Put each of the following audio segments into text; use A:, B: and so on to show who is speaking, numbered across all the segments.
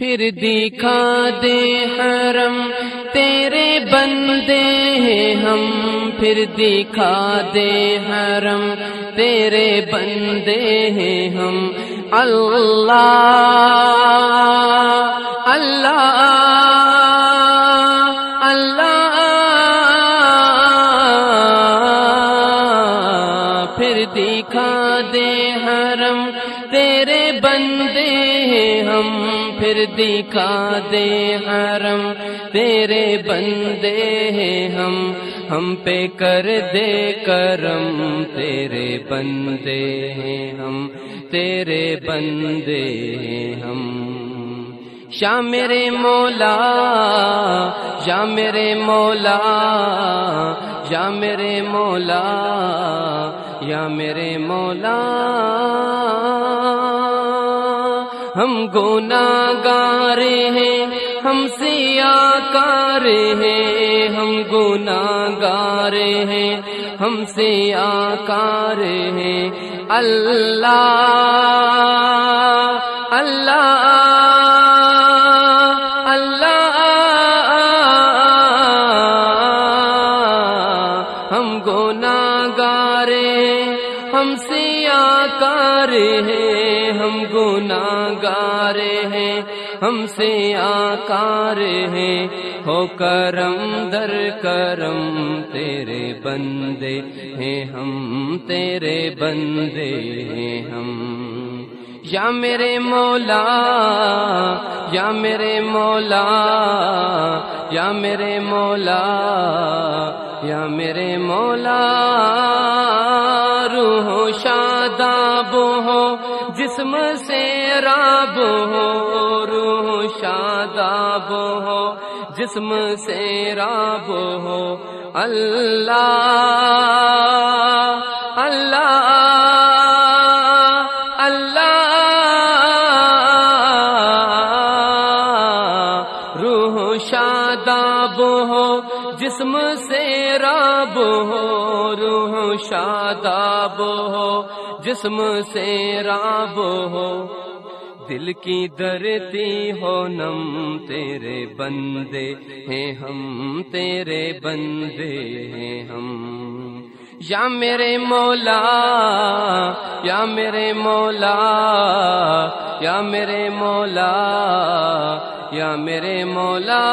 A: پھر دکھا دے حرم، تیرے بندے ہیں ہم۔ پھر دکھا دے حرم، تیرے بندے ہیں ہم۔ اللہ اللہ اللہ۔ پھر دکھا دے حرم، تیرے بندے ہیں ہم۔ پھر دکھا دے حرم، تیرے بندے ہیں ہم ہم پہ کر دے کرم، تیرے بندے ہیں ہم، تیرے بندے ہیں ہم۔ شاہ میرے مولا یا میرے مولا یا میرے مولا، یا میرے مولا۔ ہم ہیں، ہم سیا کار ہیں، ہم گونا ہیں، ہم سیا کار ہیں۔ اللہ اللہ ہم گونا گارے ہم سیا کار ہیں ہم گونا گارے ہیں، ہم سے آکار ہیں۔ ہو کرم در کرم، تیرے بندے ہیں ہم، تیرے بندے ہیں ہم۔ یا میرے مولا، یا میرے مولا، یا میرے مولا، یا میرے مولا۔ جسم سے راب ہو، روح شاداب ہو، جسم سے راب ہو۔ اللہ اللہ اللہ۔ روح شاداب ہو، جسم سے راب ہو۔ روح شاداب ہو۔ جسم سے راب ہو، دل کی درتی ہو، نم تیرے بندے ہیں، ہم تیرے بندے ہیں، ہم۔ یا میرے مولا، یا میرے مولا، یا میرے مولا، یا میرے مولا،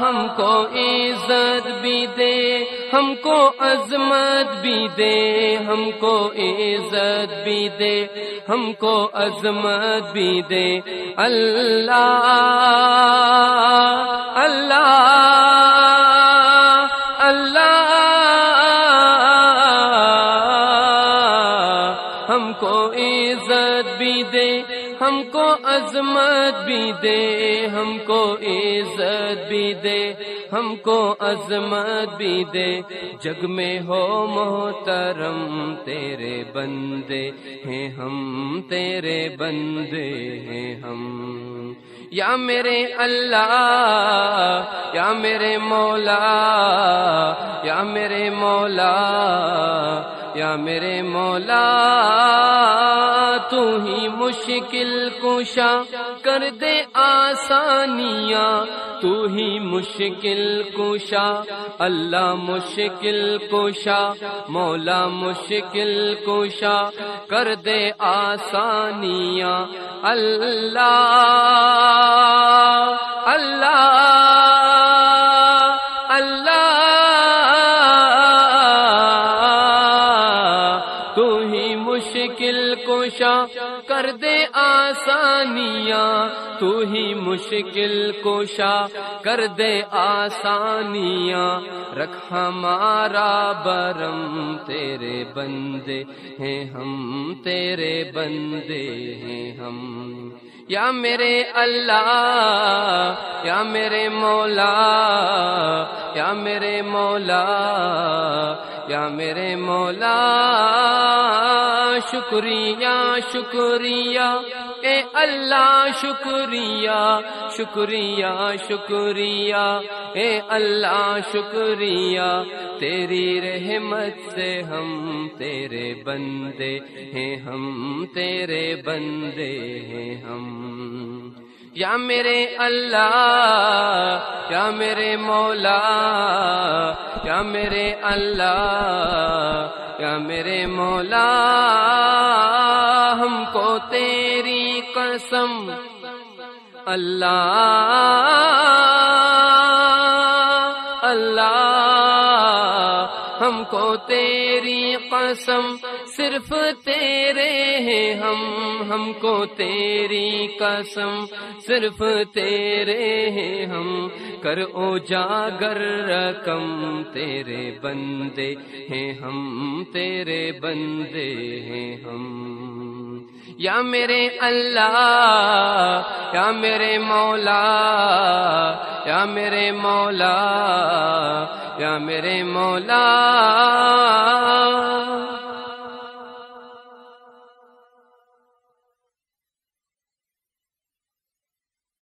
A: ہم کو عزت بھی دے۔ ہم کو عظمت بھی دے، ہم کو عزت بھی دے، ہم کو عظمت بھی دے۔ اللہ کو عزت بھی دے، ہم کو عظمت بھی دے، ہم کو عزت بھی دے، ہم کو عظمت بھی دے۔ جگ میں ہو محترم تیرے بندے ہیں، ہم تیرے بندے ہیں، ہم۔ یا میرے اللہ، یا میرے مولا، یا میرے مولا یا میرے مولا، تو ہی مشکل کشا کر دے آسانیاں، تو ہی مشکل کشا اللہ مشکل کشا مولا مشکل کشا کر دے آسانیاں۔ اللہ اللہ مشکل کشا کر دے آسانیاں، تو ہی مشکل کشا کر دے آسانیاں۔ رکھ ہمارا برم، تیرے بندے ہیں ہم، تیرے بندے ہیں ہم۔ یا میرے اللہ، یا میرے مولا، یا میرے مولا، یا میرے مولا، شکریہ شکریہ، اے اللہ، شکریہ شکریہ شکریہ، اے اللہ، شکریہ تیری رحمت سے ہم تیرے بندے ہیں، ہم تیرے بندے ہیں، ہم۔ یا میرے اللہ، یا میرے مولا، یا میرے اللہ، یا میرے مولا، ہم کو تیری قسم۔ اللہ صرف تیرے ہیں ہم ہم کو تیری قسم صرف تیرے ہیں ہم۔ کر او جاگر رقم، تیرے بندے ہیں ہم، تیرے بندے ہیں ہم۔ یا میرے اللہ، یا میرے مولا، یا میرے مولا، یا میرے مولا۔